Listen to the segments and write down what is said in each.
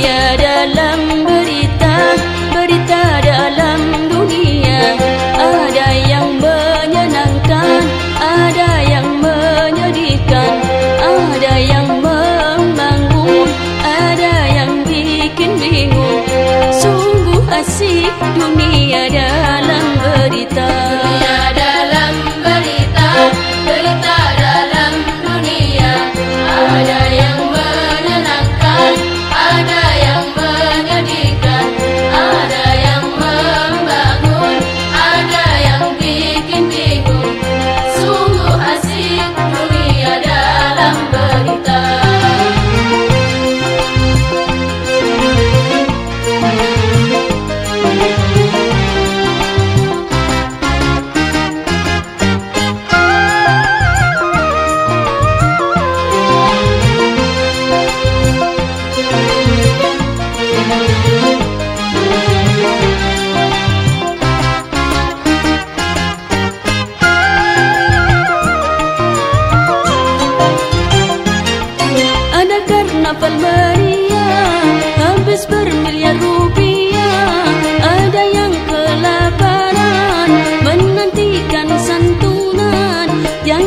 yeah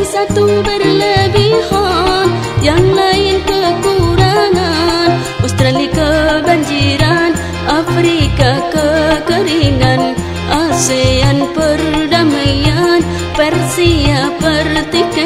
satu berlebihan. Yang lain kekurangan. Australia kebanjiran Afrika kekeringan ASEAN perdamaian Persia pertikaian.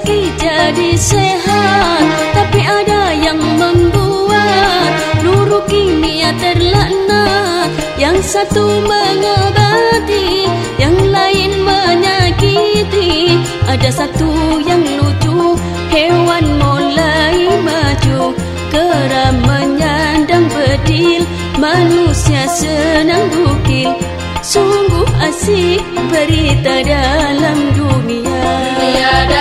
Sakit jadi sehat. Tapi ada yang membuat luruh kimia terlaknat. Yang satu mengobati, yang lain menyakiti. Ada satu yang lucu, hewan mulai maju. Kera menyandang bedil, manusia senang bukil. Sungguh asik berita dalam dunia. Tiada